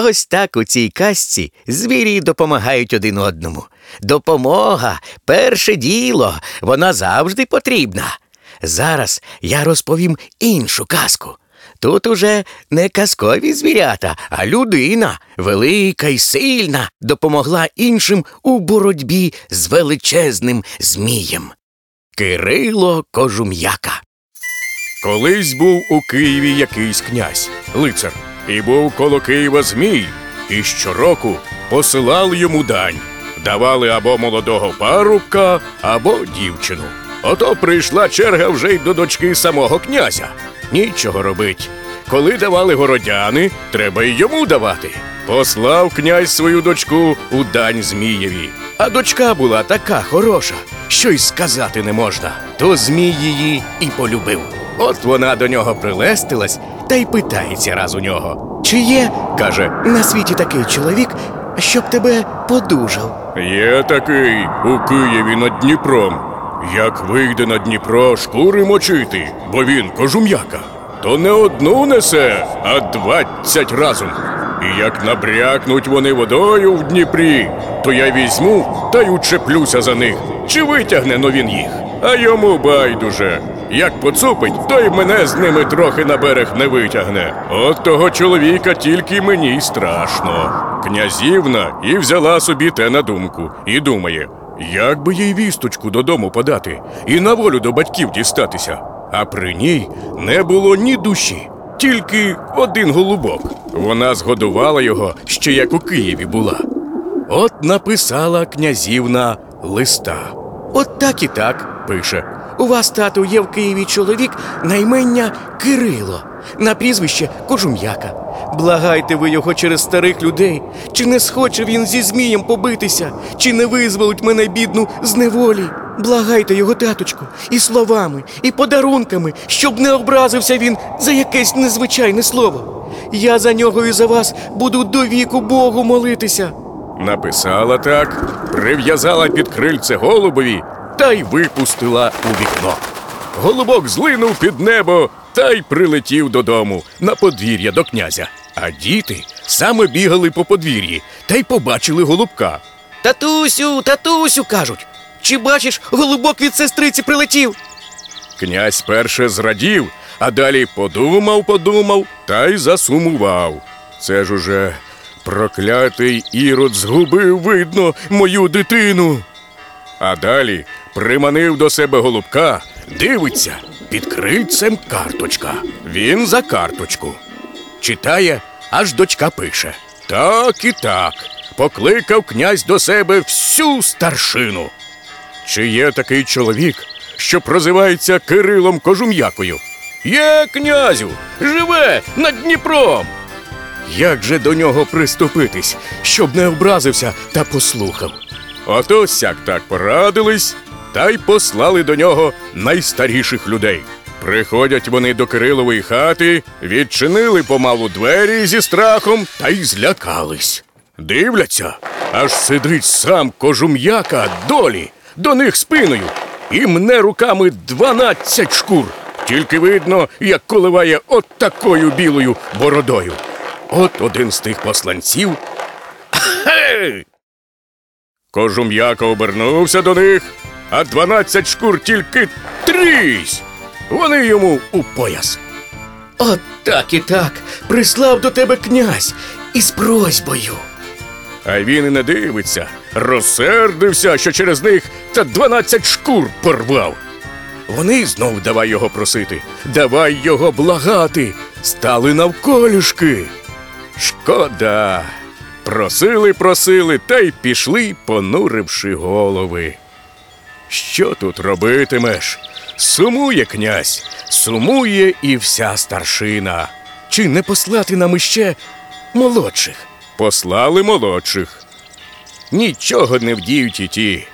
Ось так у цій казці звірі допомагають один одному. Допомога перше діло, вона завжди потрібна. Зараз я розповім іншу казку. Тут уже не казкові звірята, а людина, велика і сильна, допомогла іншим у боротьбі з величезним змієм. Кирило Кожум'яка. Колись був у Києві якийсь князь, лицар, і був коло Києва Змій, і щороку посилали йому дань, давали або молодого парубка, або дівчину. Ото прийшла черга вже й до дочки самого князя. Нічого робить. Коли давали городяни, треба й йому давати. Послав князь свою дочку у дань Змієві. А дочка була така хороша, що й сказати не можна. То Змій її і полюбив. От вона до нього прилестилась та й питається раз у нього. Чи є Каже, на світі такий чоловік, щоб тебе подужав? Є такий у Києві над Дніпром. Як вийде на Дніпро шкури мочити, бо він кожум'яка, то не одну несе, а двадцять разом. І як набрякнуть вони водою в Дніпрі, то я візьму та й учеплюся за них, чи витягне но він їх. А йому байдуже. Як поцупить, то й мене з ними трохи на берег не витягне. От того чоловіка тільки мені страшно. Князівна і взяла собі те на думку, і думає, як би їй вісточку додому подати і на волю до батьків дістатися. А при ній не було ні душі, тільки один голубок. Вона згодувала його ще як у Києві була. От написала князівна листа. От так і так. Пише. У вас, тату, є в Києві чоловік на імення Кирило, на прізвище Кожум'яка. Благайте ви його через старих людей. Чи не схоче він зі Змієм побитися, чи не визволить мене бідну з неволі? Благайте його, таточку, і словами, і подарунками, щоб не образився він за якесь незвичайне слово. Я за нього і за вас буду до віку Богу молитися. Написала так, прив'язала під крильце голубові та й випустила у вікно. Голубок злинув під небо та й прилетів додому на подвір'я до князя. А діти саме бігали по подвір'ї та й побачили голубка. Татусю, татусю, кажуть. Чи бачиш, голубок від сестриці прилетів? Князь перше зрадів, а далі подумав, подумав та й засумував. Це ж уже проклятий ірод згубив, видно, мою дитину. А далі приманив до себе голубка, дивиться, під крильцем карточка. Він за карточку. Читає, аж дочка пише. Так і так. Покликав князь до себе всю старшину. Чи є такий чоловік, що прозивається Кирилом Кожум'якою? Є князю, живе над Дніпром. Як же до нього приступитись, щоб не образився та послухав? Ото сяк так порадились та й послали до нього найстаріших людей. Приходять вони до Кирилової хати, відчинили помалу двері зі страхом та й злякались. Дивляться, аж сидить сам кожум'яка долі до них спиною і мне руками дванадцять шкур. Тільки видно, як коливає от такою білою бородою. От один з тих посланців. Кожум'яка обернувся до них, а дванадцять шкур тільки трісь. Вони йому у пояс. От так і так. Прислав до тебе князь із просьбою. А він і не дивиться, розсердився, що через них та дванадцять шкур порвав. Вони знов давай його просити, давай його благати, стали навколішки. Шкода. Просили, просили, та й пішли, понуривши голови. Що тут робитимеш? Сумує князь, сумує і вся старшина. Чи не послати нам іще молодших? Послали молодших. Нічого не вдіють і ті.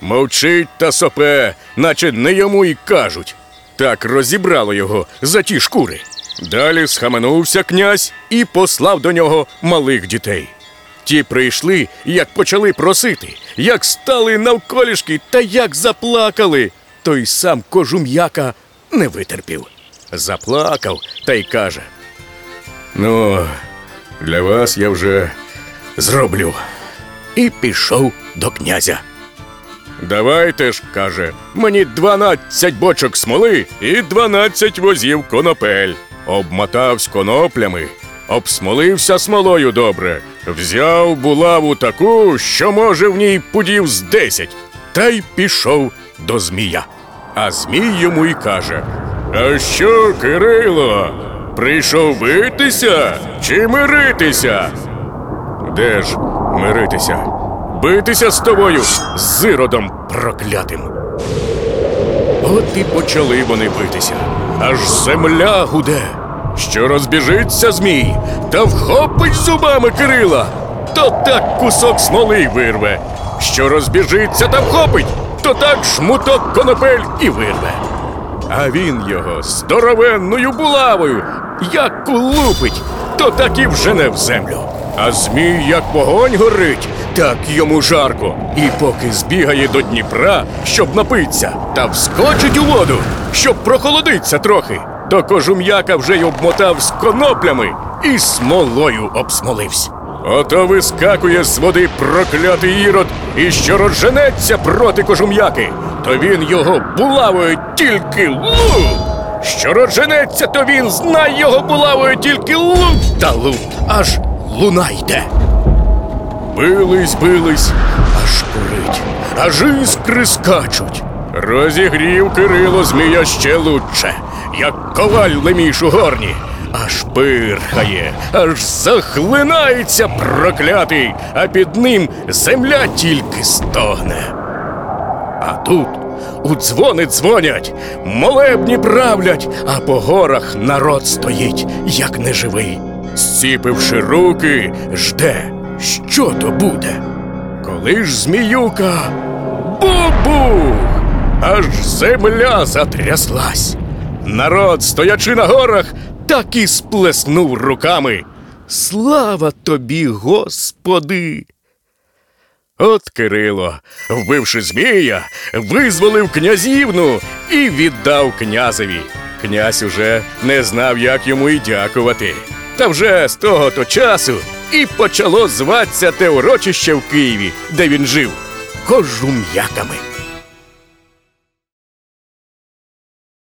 Мовчить та сопе, наче не йому й кажуть. Так розібрало його за ті шкури. Далі схаменувся князь і послав до нього малих дітей. Ті прийшли, як почали просити, як стали навколішки та як заплакали. Той сам кожум'яка не витерпів. Заплакав та й каже: Ну, Для вас я вже зроблю. І пішов до князя. Давайте ж, каже, мені дванадцять бочок смоли і дванадцять возів конопель. Обмотавсь коноплями, обсмолився смолою добре, взяв булаву таку, що, може, в ній пудів з десять, та й пішов до змія. А змій йому й каже: А що, Кирило, прийшов битися чи миритися? Де ж миритися? Битися з тобою, з іродом проклятим. От і почали вони битися, аж земля гуде. Що розбіжиться змій, та вхопить зубами Кирила, то так кусок смоли вирве. Що розбіжиться та вхопить, то так шмуток конопель і вирве. А він його здоровенною булавою, як лупить, то так і вжене в землю. А змій, як вогонь горить, так йому жарко. І поки збігає до Дніпра, щоб напитися, та вскочить у воду, щоб прохолодиться трохи, то кожум'яка вже й обмотав з коноплями і смолою обсмолився. Ото вискакує з води проклятий ірод, і що розженеться проти кожум'яки, то він його булавою тільки луп. Що розженеться, то він знай його булавою тільки луп та луп, аж луна йде. Бились, бились, аж курить, аж іскри скачуть. Розігрів Кирило змія ще лучше, як коваль леміш у горні. Аж пирхає, аж захлинається проклятий, а під ним земля тільки стогне. А тут у дзвони дзвонять, молебні правлять, а по горах народ стоїть, як неживий. Зціпивши руки, жде, що то буде. Коли ж зміюка бу-бух, аж земля затряслась. Народ, стоячи на горах, так і сплеснув руками. Слава тобі, Господи! От Кирило, вбивши змія, визволив князівну і віддав князеві. Князь уже не знав, як йому й дякувати. Та вже з того то часу і почало зватися те урочище в Києві, де він жив, кожум'яками.